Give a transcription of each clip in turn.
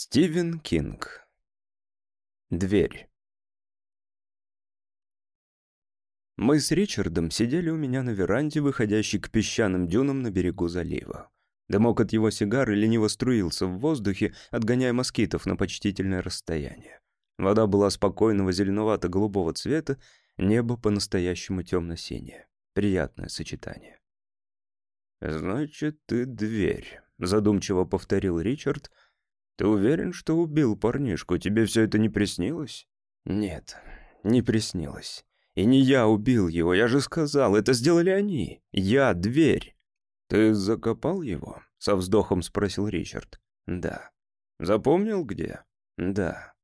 Стивен Кинг. Дверь. Мы с Ричардом сидели у меня на веранде, выходящей к песчаным дюнам на берегу залива. Дымок от его сигары лениво струился в воздухе, отгоняя москитов на почтительное расстояние. Вода была спокойного зеленовато-голубого цвета, небо по-настоящему темно-синее. Приятное сочетание. «Значит, ты дверь», — задумчиво повторил Ричард — «Ты уверен, что убил парнишку? Тебе все это не приснилось?» «Нет, не приснилось. И не я убил его, я же сказал, это сделали они. Я — дверь». «Ты закопал его?» — со вздохом спросил Ричард. «Да». «Запомнил, где?» «Да».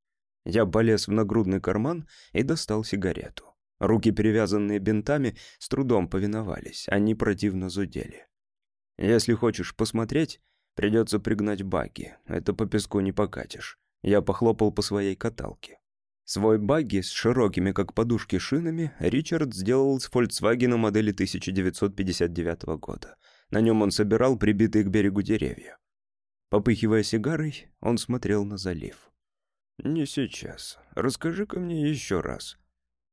Я полез в нагрудный карман и достал сигарету. Руки, перевязанные бинтами, с трудом повиновались, они противно зудели. «Если хочешь посмотреть, Придется пригнать багги. Это по песку не покатишь. Я похлопал по своей каталке. Свой багги с широкими, как подушки, шинами Ричард сделал с Volkswagen модели 1959 года. На нем он собирал прибитые к берегу деревья. Попыхивая сигарой, он смотрел на залив. «Не сейчас. Расскажи-ка мне еще раз».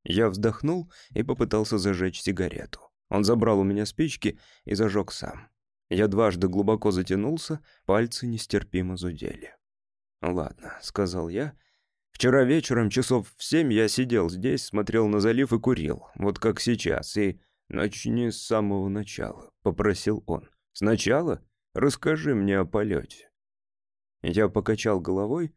Я вздохнул и попытался зажечь сигарету. Он забрал у меня спички и зажег сам. Я дважды глубоко затянулся, пальцы нестерпимо зудели. «Ладно», — сказал я. «Вчера вечером часов в семь я сидел здесь, смотрел на залив и курил, вот как сейчас, и...» «Начни с самого начала», — попросил он. «Сначала? Расскажи мне о полете». Я покачал головой.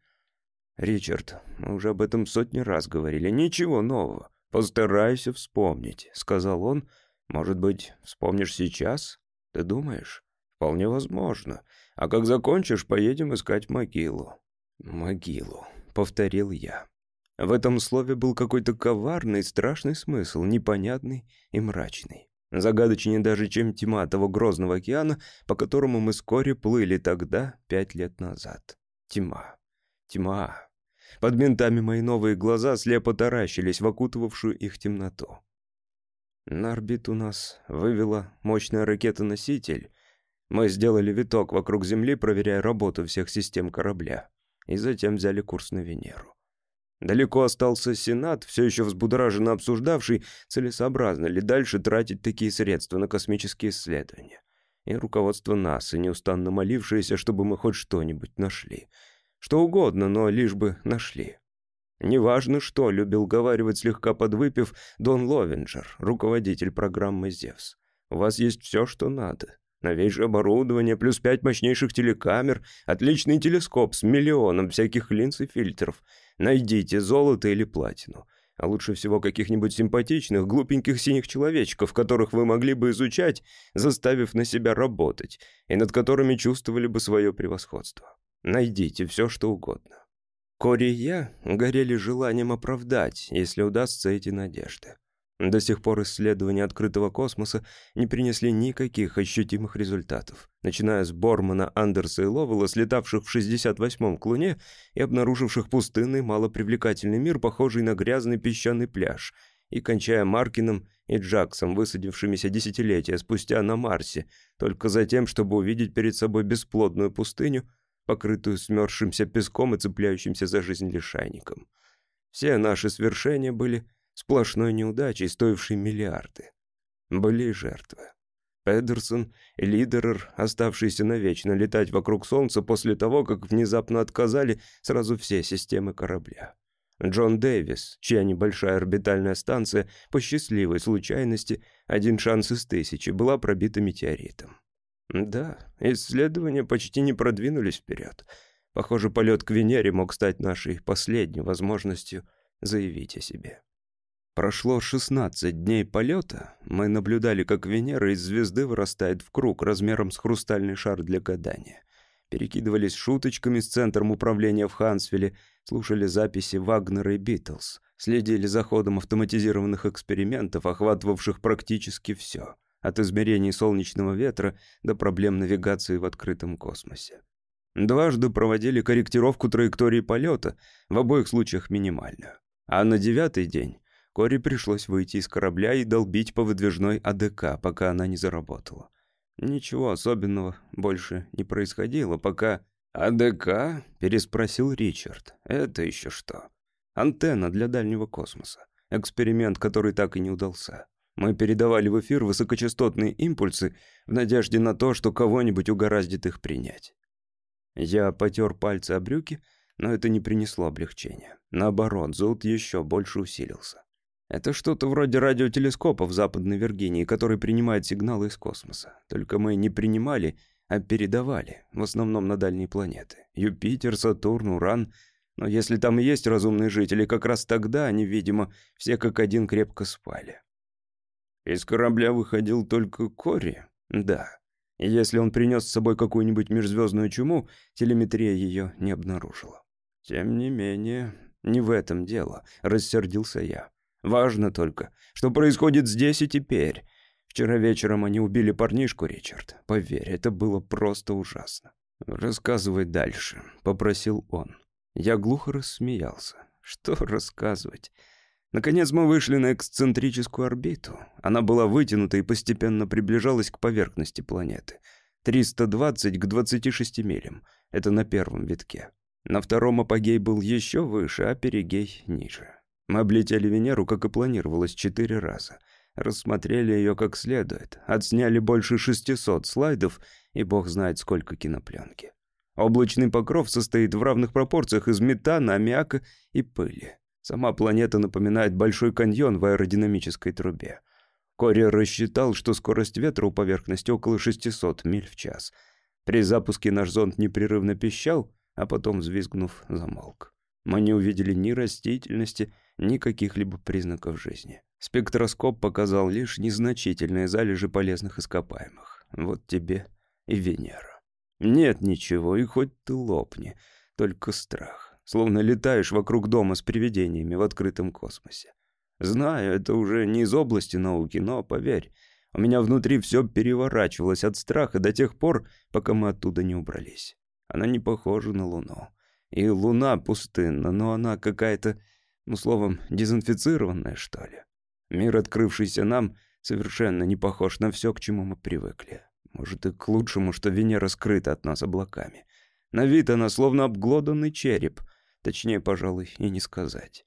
«Ричард, мы уже об этом сотни раз говорили. Ничего нового. Постарайся вспомнить», — сказал он. «Может быть, вспомнишь сейчас? Ты думаешь?» «Вполне возможно. А как закончишь, поедем искать могилу». «Могилу», — повторил я. В этом слове был какой-то коварный, страшный смысл, непонятный и мрачный. Загадочнее даже, чем тьма того грозного океана, по которому мы вскоре плыли тогда, пять лет назад. Тьма. Тьма. Под ментами мои новые глаза слепо таращились в окутывавшую их темноту. На орбиту нас вывела мощная ракета-носитель, мы сделали виток вокруг Земли, проверяя работу всех систем корабля, и затем взяли курс на Венеру. Далеко остался Сенат, все еще взбудораженно обсуждавший, целесообразно ли дальше тратить такие средства на космические исследования. И руководство НАСА, неустанно молившееся, чтобы мы хоть что-нибудь нашли. Что угодно, но лишь бы нашли. Неважно что, любил говаривать слегка подвыпив Дон Ловенджер, руководитель программы «Зевс». У вас есть все, что надо. Новейшее оборудование, плюс пять мощнейших телекамер, отличный телескоп с миллионом всяких линз и фильтров. Найдите золото или платину. А лучше всего каких-нибудь симпатичных, глупеньких синих человечков, которых вы могли бы изучать, заставив на себя работать, и над которыми чувствовали бы свое превосходство. Найдите все, что угодно. Кори и я горели желанием оправдать, если удастся эти надежды. До сих пор исследования открытого космоса не принесли никаких ощутимых результатов, начиная с Бормана, Андерса и Ловела, слетавших в 68-м к Луне и обнаруживших пустынный, малопривлекательный мир, похожий на грязный песчаный пляж, и кончая Маркином и Джаксом, высадившимися десятилетия спустя на Марсе, только за тем, чтобы увидеть перед собой бесплодную пустыню, покрытую смерзшимся песком и цепляющимся за жизнь лишайником. Все наши свершения были сплошной неудачей, стоившей миллиарды. Были жертвы. Педерсон Лидерер, оставшиеся навечно летать вокруг Солнца после того, как внезапно отказали сразу все системы корабля. Джон Дэвис, чья небольшая орбитальная станция по счастливой случайности, один шанс из тысячи, была пробита метеоритом. Да, исследования почти не продвинулись вперед. Похоже, полет к Венере мог стать нашей последней возможностью заявить о себе. Прошло 16 дней полета. Мы наблюдали, как Венера из звезды вырастает в круг размером с хрустальный шар для гадания. Перекидывались шуточками с центром управления в Хансвилле, слушали записи Вагнера и Битлз, следили за ходом автоматизированных экспериментов, охватывавших практически все, от измерений солнечного ветра до проблем навигации в открытом космосе. Дважды проводили корректировку траектории полета, в обоих случаях минимальную. А на девятый день Кори пришлось выйти из корабля и долбить по выдвижной АДК, пока она не заработала. Ничего особенного больше не происходило, пока «АДК?» — переспросил Ричард. «Это еще что?» «Антенна для дальнего космоса. Эксперимент, который так и не удался. Мы передавали в эфир высокочастотные импульсы в надежде на то, что кого-нибудь угораздит их принять». Я потер пальцы о брюки, но это не принесло облегчения. Наоборот, зуд еще больше усилился. Это что-то вроде радиотелескопа в Западной Виргинии, который принимает сигналы из космоса. Только мы не принимали, а передавали, в основном на дальние планеты. Юпитер, Сатурн, Уран. Но если там и есть разумные жители, как раз тогда они, видимо, все как один крепко спали. Из корабля выходил только Кори? Да. И если он принес с собой какую-нибудь межзвездную чуму, телеметрия ее не обнаружила. Тем не менее, не в этом дело, рассердился я. Важно только, что происходит здесь и теперь. Вчера вечером они убили парнишку, Ричард. Поверь, это было просто ужасно. «Рассказывай дальше», — попросил он. Я глухо рассмеялся. Что рассказывать? Наконец мы вышли на эксцентрическую орбиту. Она была вытянута и постепенно приближалась к поверхности планеты. 320 к 26 милям. Это на первом витке. На втором апогей был еще выше, а перигей ниже. Мы облетели Венеру, как и планировалось, четыре раза — Рассмотрели ее как следует, отсняли больше 600 слайдов и бог знает сколько кинопленки. Облачный покров состоит в равных пропорциях из метана, аммиака и пыли. Сама планета напоминает большой каньон в аэродинамической трубе. Кори рассчитал, что скорость ветра у поверхности около 600 миль в час. При запуске наш зонд непрерывно пищал, а потом, взвизгнув, замолк. Мы не увидели ни растительности, ни каких-либо признаков жизни. Спектроскоп показал лишь незначительные залежи полезных ископаемых. Вот тебе и Венера. Нет ничего, и хоть ты лопни, только страх. Словно летаешь вокруг дома с привидениями в открытом космосе. Знаю, это уже не из области науки, но поверь, у меня внутри все переворачивалось от страха до тех пор, пока мы оттуда не убрались. Она не похожа на Луну. И Луна пустынна, но она какая-то, ну, словом, дезинфицированная, что ли. Мир, открывшийся нам, совершенно не похож на все, к чему мы привыкли. Может, и к лучшему, что Венера скрыта от нас облаками. На вид она словно обглоданный череп. Точнее, пожалуй, и не сказать.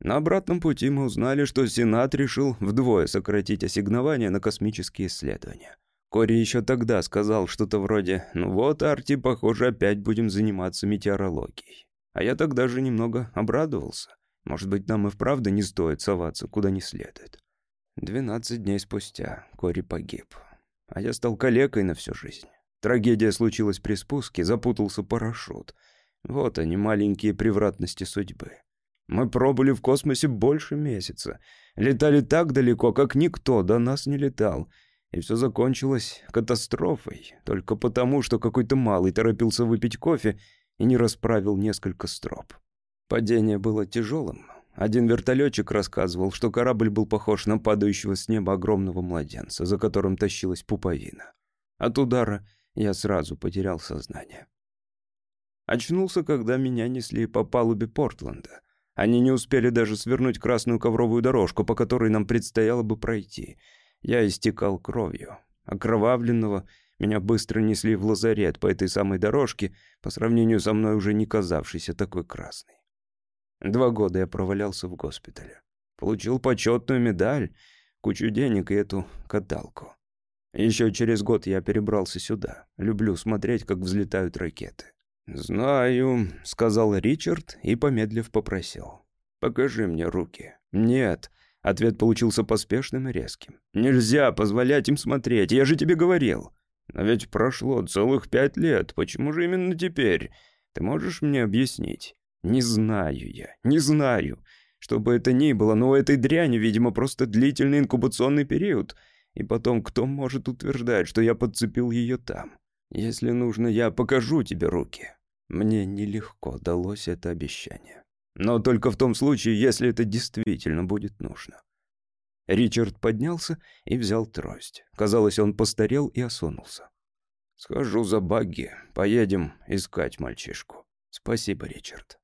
На обратном пути мы узнали, что Сенат решил вдвое сократить ассигнования на космические исследования. Кори еще тогда сказал что-то вроде «Ну вот, Арти, похоже, опять будем заниматься метеорологией». А я тогда же немного обрадовался. Может быть, нам и вправду не стоит соваться куда не следует. Двенадцать дней спустя Кори погиб. А я стал калекой на всю жизнь. Трагедия случилась при спуске, запутался парашют. Вот они, маленькие превратности судьбы. Мы пробыли в космосе больше месяца. Летали так далеко, как никто до нас не летал. И все закончилось катастрофой. Только потому, что какой-то малый торопился выпить кофе и не расправил несколько строп. Падение было тяжелым. Один вертолетчик рассказывал, что корабль был похож на падающего с неба огромного младенца, за которым тащилась пуповина. От удара я сразу потерял сознание. Очнулся, когда меня несли по палубе Портленда. Они не успели даже свернуть красную ковровую дорожку, по которой нам предстояло бы пройти. Я истекал кровью. Окровавленного меня быстро несли в лазарет по этой самой дорожке, по сравнению со мной уже не казавшейся такой красной. Два года я провалялся в госпитале. Получил почетную медаль, кучу денег и эту каталку. Еще через год я перебрался сюда. Люблю смотреть, как взлетают ракеты. «Знаю», — сказал Ричард и, помедлив, попросил. «Покажи мне руки». «Нет». Ответ получился поспешным и резким. «Нельзя позволять им смотреть, я же тебе говорил». «Но ведь прошло целых пять лет, почему же именно теперь? Ты можешь мне объяснить?» Не знаю я, не знаю. Что бы это ни было, но у этой дряни, видимо, просто длительный инкубационный период. И потом, кто может утверждать, что я подцепил ее там? Если нужно, я покажу тебе руки. Мне нелегко далось это обещание. Но только в том случае, если это действительно будет нужно. Ричард поднялся и взял трость. Казалось, он постарел и осунулся. «Схожу за Багги. Поедем искать мальчишку». «Спасибо, Ричард».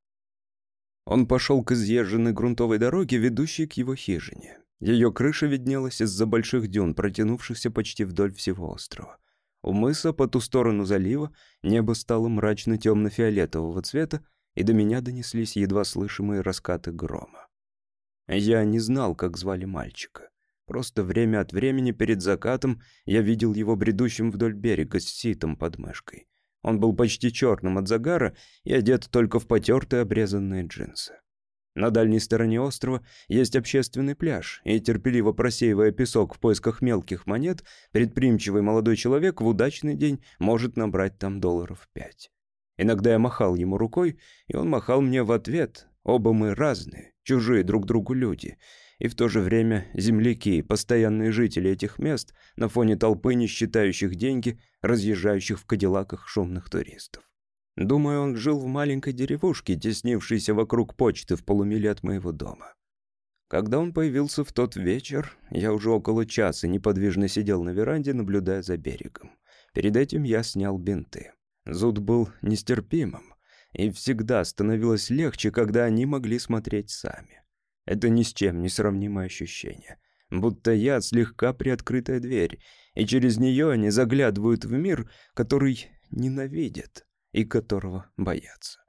Он пошел к изъезженной грунтовой дороге, ведущей к его хижине. Ее крыша виднелась из-за больших дюн, протянувшихся почти вдоль всего острова. У мыса по ту сторону залива небо стало мрачно-темно-фиолетового цвета, и до меня донеслись едва слышимые раскаты грома. Я не знал, как звали мальчика. Просто время от времени перед закатом я видел его бредущим вдоль берега с ситом под мышкой. Он был почти черным от загара и одет только в потертые обрезанные джинсы. На дальней стороне острова есть общественный пляж, и, терпеливо просеивая песок в поисках мелких монет, предприимчивый молодой человек в удачный день может набрать там долларов пять. Иногда я махал ему рукой, и он махал мне в ответ. Оба мы разные, чужие друг другу люди, и в то же время земляки, постоянные жители этих мест на фоне толпы, не считающих деньги, разъезжающих в кадиллаках шумных туристов. Думаю, он жил в маленькой деревушке, теснившейся вокруг почты в полумиле от моего дома. Когда он появился в тот вечер, я уже около часа неподвижно сидел на веранде, наблюдая за берегом. Перед этим я снял бинты. Зуд был нестерпимым, и всегда становилось легче, когда они могли смотреть сами. Это ни с чем не сравнимое ощущение. Будто я слегка приоткрытая дверь, и через нее они заглядывают в мир, который ненавидят и которого боятся.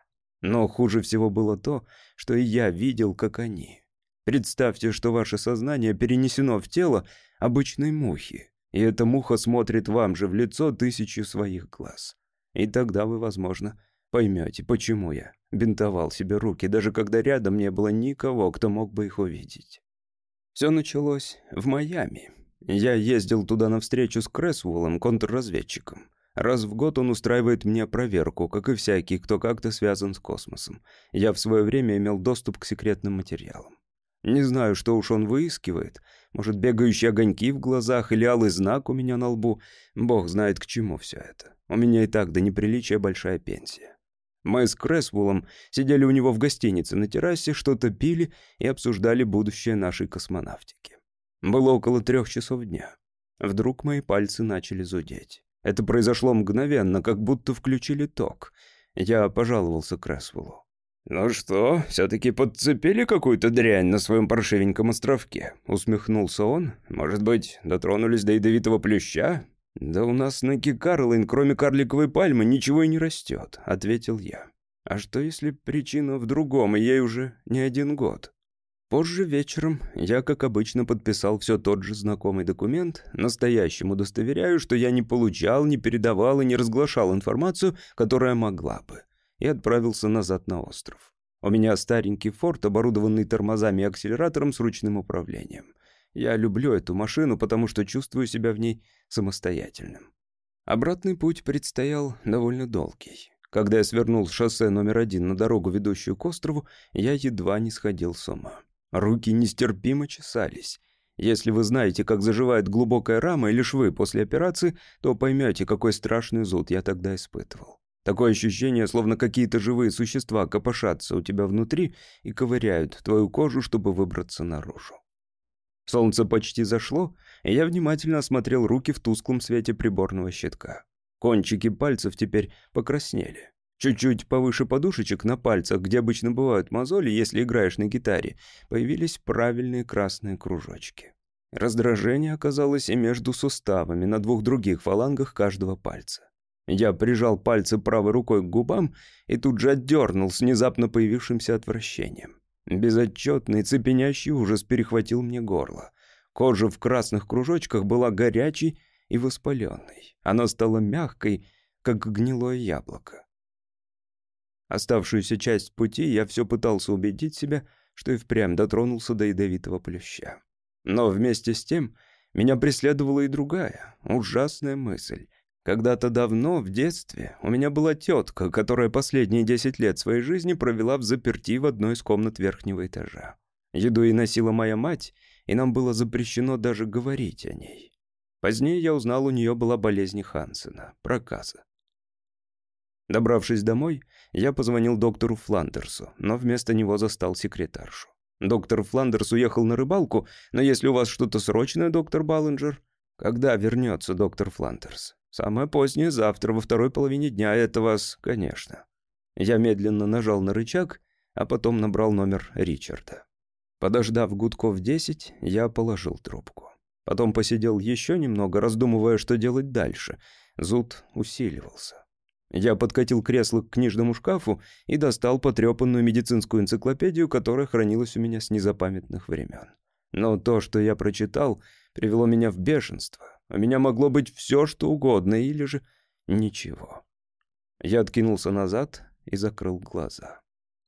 Но хуже всего было то, что и я видел, как они. Представьте, что ваше сознание перенесено в тело обычной мухи, и эта муха смотрит вам же в лицо тысячи своих глаз. И тогда вы, возможно, поймете, почему я бинтовал себе руки, даже когда рядом не было никого, кто мог бы их увидеть. Все началось в Майами. Я ездил туда на встречу с Крэсволом, контрразведчиком. Раз в год он устраивает мне проверку, как и всякий, кто как-то связан с космосом. Я в свое время имел доступ к секретным материалам. Не знаю, что уж он выискивает. Может, бегающие огоньки в глазах или алый знак у меня на лбу. Бог знает, к чему все это. У меня и так до неприличия большая пенсия. Мы с Крэсвулом сидели у него в гостинице на террасе, что-то пили и обсуждали будущее нашей космонавтики. Было около трех часов дня. Вдруг мои пальцы начали зудеть. Это произошло мгновенно, как будто включили ток. Я пожаловался Крэсвеллу. «Ну что, все-таки подцепили какую-то дрянь на своем паршивеньком островке?» Усмехнулся он. «Может быть, дотронулись до ядовитого плюща?» «Да у нас на Кикарлайн, кроме карликовой пальмы, ничего и не растет», — ответил я. «А что, если причина в другом, и ей уже не один год?» Позже вечером я, как обычно, подписал все тот же знакомый документ, настоящему удостоверяю, что я не получал, не передавал и не разглашал информацию, которая могла бы, и отправился назад на остров. У меня старенький форт, оборудованный тормозами и акселератором с ручным управлением. Я люблю эту машину, потому что чувствую себя в ней самостоятельным. Обратный путь предстоял довольно долгий. Когда я свернул с шоссе номер один на дорогу, ведущую к острову, я едва не сходил с ума. Руки нестерпимо чесались. Если вы знаете, как заживает глубокая рама или швы после операции, то поймете, какой страшный зуд я тогда испытывал. Такое ощущение, словно какие-то живые существа копошатся у тебя внутри и ковыряют твою кожу, чтобы выбраться наружу. Солнце почти зашло, и я внимательно осмотрел руки в тусклом свете приборного щитка. Кончики пальцев теперь покраснели. Чуть-чуть повыше подушечек на пальцах, где обычно бывают мозоли, если играешь на гитаре, появились правильные красные кружочки. Раздражение оказалось и между суставами на двух других фалангах каждого пальца. Я прижал пальцы правой рукой к губам и тут же отдернул с внезапно появившимся отвращением. Безотчетный, цепенящий ужас перехватил мне горло. Кожа в красных кружочках была горячей и воспаленной. Она стала мягкой, как гнилое яблоко. Оставшуюся часть пути я все пытался убедить себя, что и впрямь дотронулся до ядовитого плюща. Но вместе с тем меня преследовала и другая, ужасная мысль. Когда-то давно, в детстве, у меня была тетка, которая последние десять лет своей жизни провела в заперти в одной из комнат верхнего этажа. Еду и носила моя мать, и нам было запрещено даже говорить о ней. Позднее я узнал, у нее была болезнь Хансена, проказа. Добравшись домой, я позвонил доктору Фландерсу, но вместо него застал секретаршу. Доктор Фландерс уехал на рыбалку, но если у вас что-то срочное, доктор Баллинджер... Когда вернется доктор Фландерс? Самое позднее, завтра, во второй половине дня, это вас, конечно. Я медленно нажал на рычаг, а потом набрал номер Ричарда. Подождав гудков десять, я положил трубку. Потом посидел еще немного, раздумывая, что делать дальше. Зуд усиливался. Я подкатил кресло к книжному шкафу и достал потрепанную медицинскую энциклопедию, которая хранилась у меня с незапамятных времен. Но то, что я прочитал, привело меня в бешенство. У меня могло быть все, что угодно, или же ничего. Я откинулся назад и закрыл глаза.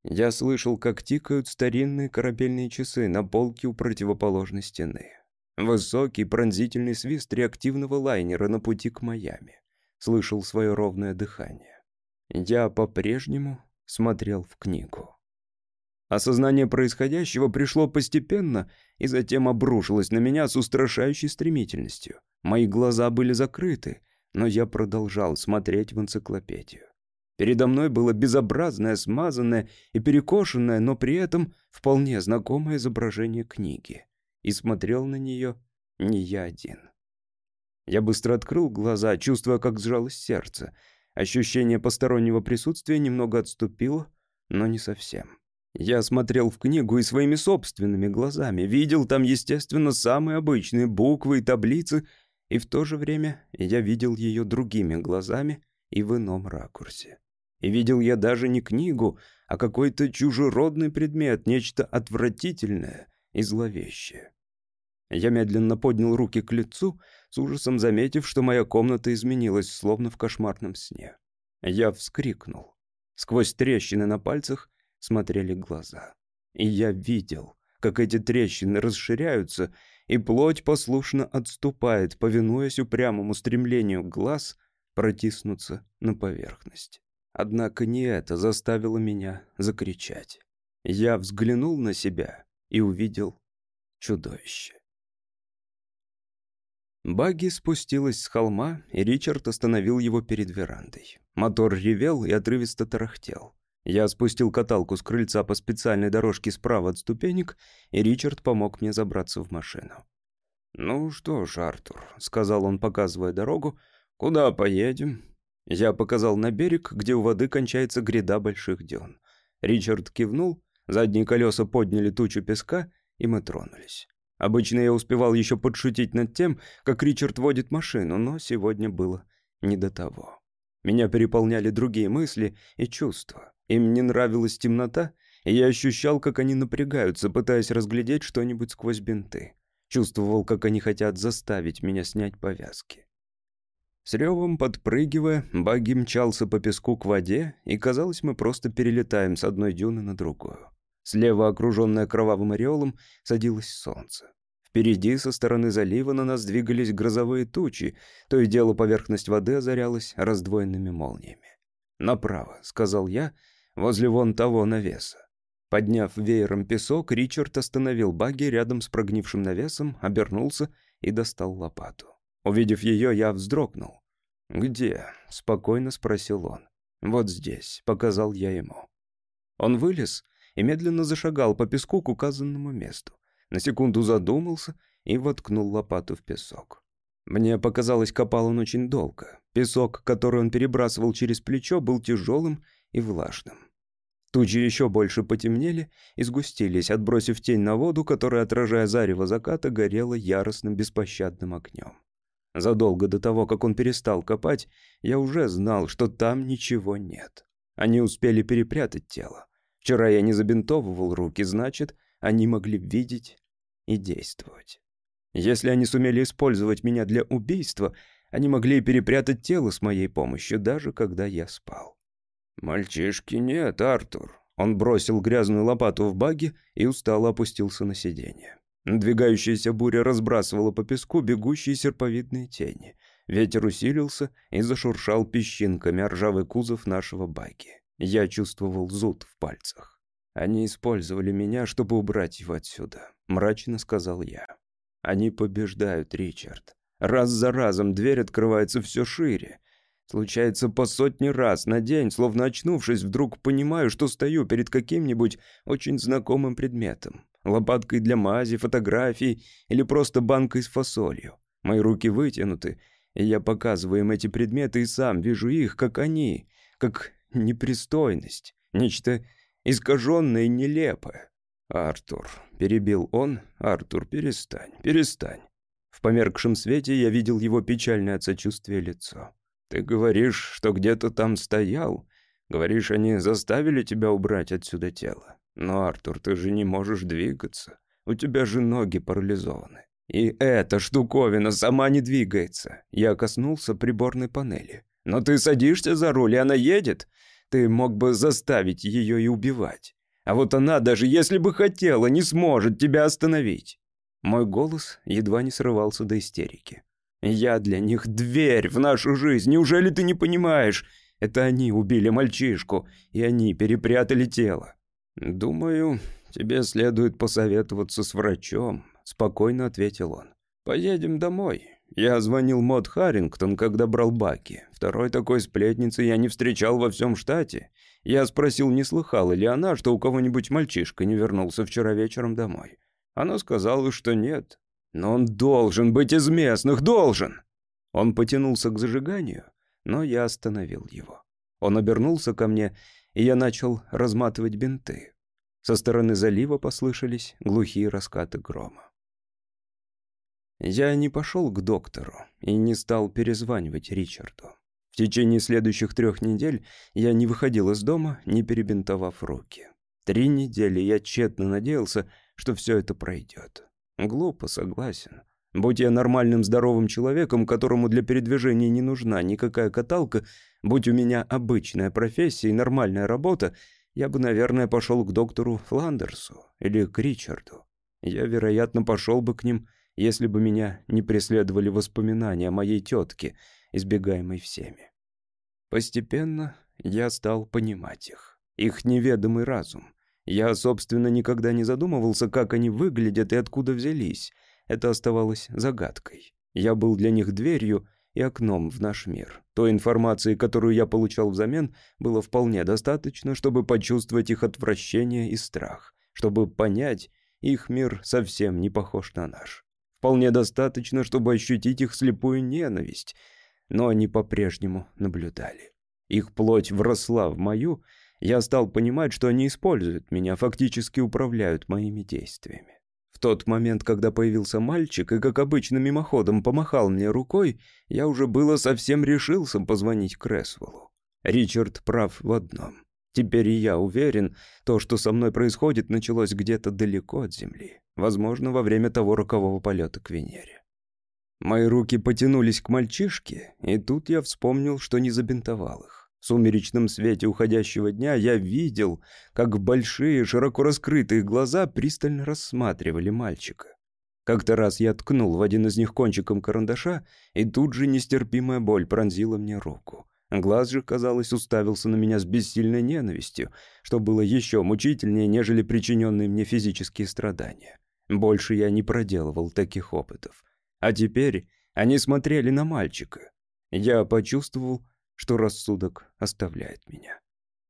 Я слышал, как тикают старинные корабельные часы на полке у противоположной стены. Высокий пронзительный свист реактивного лайнера на пути к Майами слышал свое ровное дыхание. Я по-прежнему смотрел в книгу. Осознание происходящего пришло постепенно и затем обрушилось на меня с устрашающей стремительностью. Мои глаза были закрыты, но я продолжал смотреть в энциклопедию. Передо мной было безобразное, смазанное и перекошенное, но при этом вполне знакомое изображение книги. И смотрел на нее не я один. Я быстро открыл глаза, чувствуя, как сжалось сердце. Ощущение постороннего присутствия немного отступило, но не совсем. Я смотрел в книгу и своими собственными глазами, видел там, естественно, самые обычные буквы и таблицы, и в то же время я видел ее другими глазами и в ином ракурсе. И видел я даже не книгу, а какой-то чужеродный предмет, нечто отвратительное и зловещее. Я медленно поднял руки к лицу, с ужасом заметив, что моя комната изменилась, словно в кошмарном сне. Я вскрикнул. Сквозь трещины на пальцах смотрели глаза. И я видел, как эти трещины расширяются, и плоть послушно отступает, повинуясь упрямому стремлению глаз протиснуться на поверхность. Однако не это заставило меня закричать. Я взглянул на себя и увидел чудовище. Багги спустилась с холма, и Ричард остановил его перед верандой. Мотор ревел и отрывисто тарахтел. Я спустил каталку с крыльца по специальной дорожке справа от ступенек, и Ричард помог мне забраться в машину. «Ну что ж, Артур», — сказал он, показывая дорогу, — «куда поедем?» Я показал на берег, где у воды кончается гряда больших дюн. Ричард кивнул, задние колеса подняли тучу песка, и мы тронулись. Обычно я успевал еще подшутить над тем, как Ричард водит машину, но сегодня было не до того. Меня переполняли другие мысли и чувства. Им не нравилась темнота, и я ощущал, как они напрягаются, пытаясь разглядеть что-нибудь сквозь бинты. Чувствовал, как они хотят заставить меня снять повязки. С ревом подпрыгивая, багги мчался по песку к воде, и казалось, мы просто перелетаем с одной дюны на другую. Слева, окруженная кровавым ореолом, садилось солнце. Впереди, со стороны залива, на нас двигались грозовые тучи, то и дело поверхность воды озарялась раздвоенными молниями. «Направо», — сказал я, — «возле вон того навеса». Подняв веером песок, Ричард остановил багги рядом с прогнившим навесом, обернулся и достал лопату. Увидев ее, я вздрогнул. «Где?» — спокойно спросил он. «Вот здесь», — показал я ему. Он вылез и медленно зашагал по песку к указанному месту. На секунду задумался и воткнул лопату в песок. Мне показалось, копал он очень долго. Песок, который он перебрасывал через плечо, был тяжелым и влажным. Тучи еще больше потемнели и сгустились, отбросив тень на воду, которая, отражая зарево заката, горела яростным беспощадным огнем. Задолго до того, как он перестал копать, я уже знал, что там ничего нет. Они успели перепрятать тело. Вчера я не забинтовывал руки, значит, они могли видеть и действовать. Если они сумели использовать меня для убийства, они могли перепрятать тело с моей помощью, даже когда я спал. «Мальчишки нет, Артур». Он бросил грязную лопату в баги и устало опустился на сиденье. Надвигающаяся буря разбрасывала по песку бегущие серповидные тени. Ветер усилился и зашуршал песчинками ржавый кузов нашего баги. Я чувствовал зуд в пальцах. Они использовали меня, чтобы убрать его отсюда, мрачно сказал я. Они побеждают, Ричард. Раз за разом дверь открывается все шире. Случается по сотни раз на день, словно очнувшись, вдруг понимаю, что стою перед каким-нибудь очень знакомым предметом. Лопаткой для мази, фотографией или просто банкой с фасолью. Мои руки вытянуты, и я показываю им эти предметы и сам вижу их, как они, как непристойность, нечто искаженное и нелепое. «Артур», — перебил он, — «Артур, перестань, перестань». В померкшем свете я видел его печальное от сочувствия лицо. «Ты говоришь, что где-то там стоял. Говоришь, они заставили тебя убрать отсюда тело. Но, Артур, ты же не можешь двигаться. У тебя же ноги парализованы. И эта штуковина сама не двигается. Я коснулся приборной панели. Но ты садишься за руль, и она едет. Ты мог бы заставить ее и убивать. А вот она, даже если бы хотела, не сможет тебя остановить. Мой голос едва не срывался до истерики. Я для них дверь в нашу жизнь. Неужели ты не понимаешь? Это они убили мальчишку, и они перепрятали тело. Думаю, тебе следует посоветоваться с врачом, спокойно ответил он. Поедем домой. Я звонил Мод Харрингтон, когда брал баки. Второй такой сплетницы я не встречал во всем штате. Я спросил, не слыхала ли она, что у кого-нибудь мальчишка не вернулся вчера вечером домой. Она сказала, что нет. Но он должен быть из местных, должен. Он потянулся к зажиганию, но я остановил его. Он обернулся ко мне, и я начал разматывать бинты. Со стороны залива послышались глухие раскаты грома. Я не пошел к доктору и не стал перезванивать Ричарду. В течение следующих трех недель я не выходил из дома, не перебинтовав руки. Три недели я тщетно надеялся, что все это пройдет. Глупо, согласен. Будь я нормальным здоровым человеком, которому для передвижения не нужна никакая каталка, будь у меня обычная профессия и нормальная работа, я бы, наверное, пошел к доктору Фландерсу или к Ричарду. Я, вероятно, пошел бы к ним если бы меня не преследовали воспоминания о моей тетке, избегаемой всеми. Постепенно я стал понимать их, их неведомый разум. Я, собственно, никогда не задумывался, как они выглядят и откуда взялись. Это оставалось загадкой. Я был для них дверью и окном в наш мир. Той информации, которую я получал взамен, было вполне достаточно, чтобы почувствовать их отвращение и страх, чтобы понять, их мир совсем не похож на наш. Вполне достаточно, чтобы ощутить их слепую ненависть. Но они по-прежнему наблюдали. Их плоть вросла в мою, я стал понимать, что они используют меня, фактически управляют моими действиями. В тот момент, когда появился мальчик и, как обычно, мимоходом помахал мне рукой, я уже было совсем решился позвонить Кресвеллу. Ричард прав в одном. Теперь и я уверен, то, что со мной происходит, началось где-то далеко от Земли. Возможно, во время того рокового полета к Венере. Мои руки потянулись к мальчишке, и тут я вспомнил, что не забинтовал их. В сумеречном свете уходящего дня я видел, как большие, широко раскрытые глаза пристально рассматривали мальчика. Как-то раз я ткнул в один из них кончиком карандаша, и тут же нестерпимая боль пронзила мне руку. Глаз же, казалось, уставился на меня с бессильной ненавистью, что было еще мучительнее, нежели причиненные мне физические страдания. Больше я не проделывал таких опытов. А теперь они смотрели на мальчика. Я почувствовал, что рассудок оставляет меня.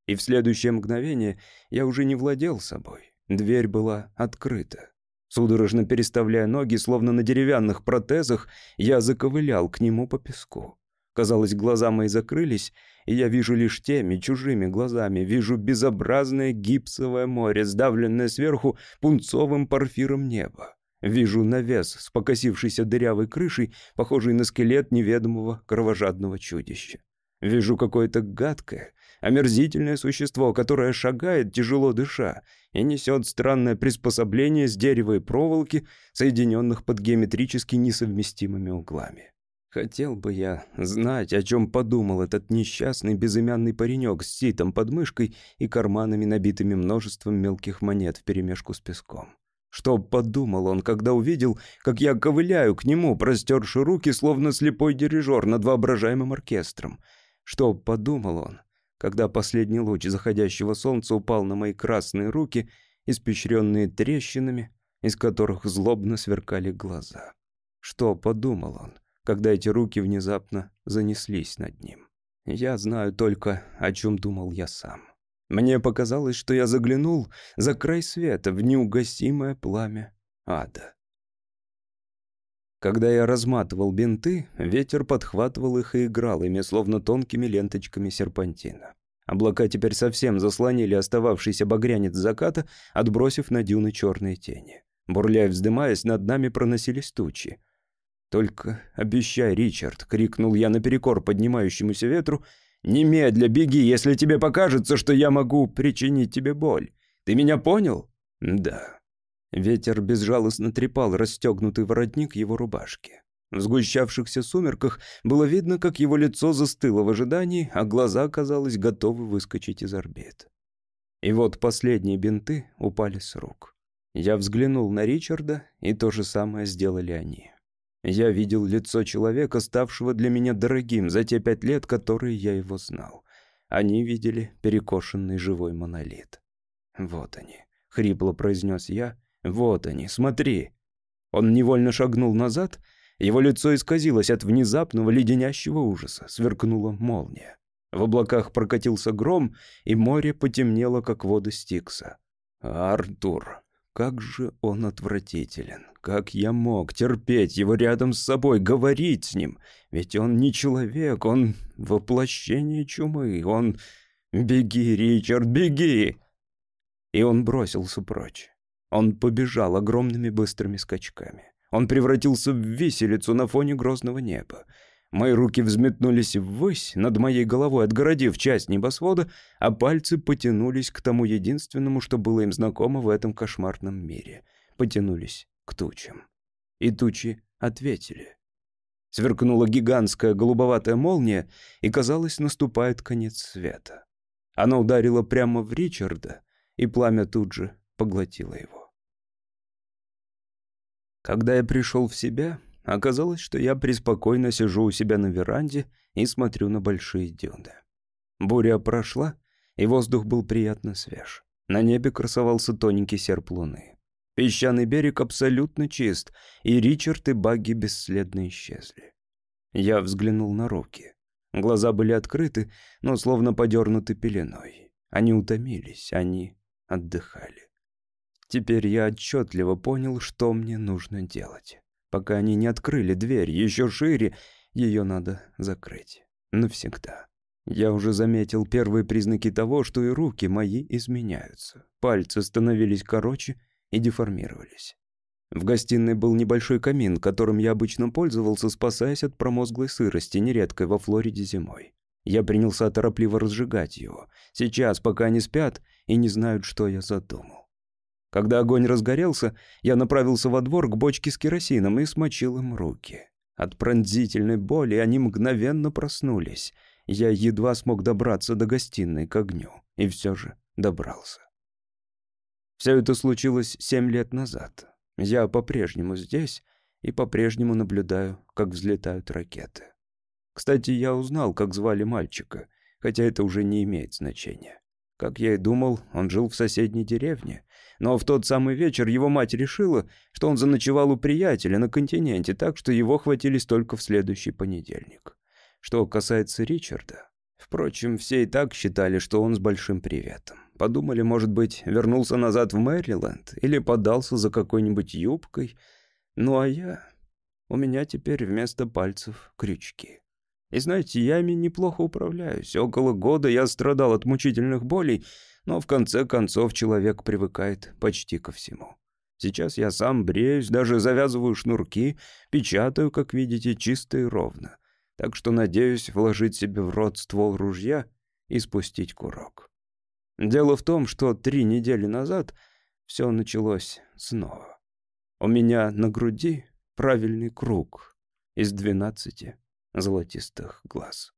И в следующее мгновение я уже не владел собой. Дверь была открыта. Судорожно переставляя ноги, словно на деревянных протезах, я заковылял к нему по песку. Казалось, глаза мои закрылись, и я вижу лишь теми, чужими глазами, вижу безобразное гипсовое море, сдавленное сверху пунцовым порфиром неба. Вижу навес с покосившейся дырявой крышей, похожий на скелет неведомого кровожадного чудища. Вижу какое-то гадкое, омерзительное существо, которое шагает, тяжело дыша, и несет странное приспособление с дерева и проволоки, соединенных под геометрически несовместимыми углами. Хотел бы я знать, о чем подумал этот несчастный безымянный паренек с ситом под мышкой и карманами, набитыми множеством мелких монет вперемешку с песком. Что подумал он, когда увидел, как я ковыляю к нему, простерши руки, словно слепой дирижер над воображаемым оркестром? Что подумал он, когда последний луч заходящего солнца упал на мои красные руки, испещренные трещинами, из которых злобно сверкали глаза? Что подумал он, когда эти руки внезапно занеслись над ним. Я знаю только, о чем думал я сам. Мне показалось, что я заглянул за край света в неугасимое пламя ада. Когда я разматывал бинты, ветер подхватывал их и играл ими, словно тонкими ленточками серпантина. Облака теперь совсем заслонили остававшийся багрянец заката, отбросив на дюны черные тени. Бурляя вздымаясь, над нами проносились тучи. «Только обещай, Ричард!» — крикнул я наперекор поднимающемуся ветру. «Немедля беги, если тебе покажется, что я могу причинить тебе боль. Ты меня понял?» «Да». Ветер безжалостно трепал расстегнутый воротник его рубашки. В сгущавшихся сумерках было видно, как его лицо застыло в ожидании, а глаза, казалось, готовы выскочить из орбит. И вот последние бинты упали с рук. Я взглянул на Ричарда, и то же самое сделали они. Я видел лицо человека, ставшего для меня дорогим за те пять лет, которые я его знал. Они видели перекошенный живой монолит. «Вот они», — хрипло произнес я, — «вот они, смотри». Он невольно шагнул назад — его лицо исказилось от внезапного леденящего ужаса. Сверкнула молния. В облаках прокатился гром, и море потемнело, как воды Стикса. Артур, как же он отвратителен. Как я мог терпеть его рядом с собой, говорить с ним? Ведь он не человек, он воплощение чумы, он... «Беги, Ричард, беги!» И он бросился прочь. Он побежал огромными быстрыми скачками. Он превратился в виселицу на фоне грозного неба. Мои руки взметнулись ввысь, над моей головой отгородив часть небосвода, а пальцы потянулись к тому единственному, что было им знакомо в этом кошмарном мире. Потянулись к тучам. И тучи ответили. Сверкнула гигантская голубоватая молния, и, казалось, наступает конец света. Она ударила прямо в Ричарда, и пламя тут же поглотило его. Когда я пришел в себя, оказалось, что я преспокойно сижу у себя на веранде и смотрю на большие дюны. Буря прошла, и воздух был приятно свеж. На небе красовался тоненький серп луны. Песчаный берег абсолютно чист, и Ричард и Багги бесследно исчезли. Я взглянул на руки. Глаза были открыты, но словно подернуты пеленой. Они утомились, они отдыхали. Теперь я отчетливо понял, что мне нужно делать. Пока они не открыли дверь еще шире, ее надо закрыть. Навсегда. Я уже заметил первые признаки того, что и руки мои изменяются. Пальцы становились короче и деформировались. В гостиной был небольшой камин, которым я обычно пользовался, спасаясь от промозглой сырости, нередкой во Флориде зимой. Я принялся торопливо разжигать его. Сейчас, пока они спят и не знают, что я задумал. Когда огонь разгорелся, я направился во двор к бочке с керосином и смочил им руки. От пронзительной боли они мгновенно проснулись. Я едва смог добраться до гостиной к огню, и все же добрался. Все это случилось семь лет назад. Я по-прежнему здесь и по-прежнему наблюдаю, как взлетают ракеты. Кстати, я узнал, как звали мальчика, хотя это уже не имеет значения. Как я и думал, он жил в соседней деревне, но в тот самый вечер его мать решила, что он заночевал у приятеля на континенте, так что его хватились только в следующий понедельник. Что касается Ричарда... Впрочем, все и так считали, что он с большим приветом. Подумали, может быть, вернулся назад в Мэриленд или подался за какой-нибудь юбкой. Ну а я... У меня теперь вместо пальцев крючки. И знаете, я ими неплохо управляюсь. Около года я страдал от мучительных болей, но в конце концов человек привыкает почти ко всему. Сейчас я сам бреюсь, даже завязываю шнурки, печатаю, как видите, чисто и ровно. Так что надеюсь вложить себе в рот ствол ружья и спустить курок. Дело в том, что три недели назад все началось снова. У меня на груди правильный круг из двенадцати золотистых глаз.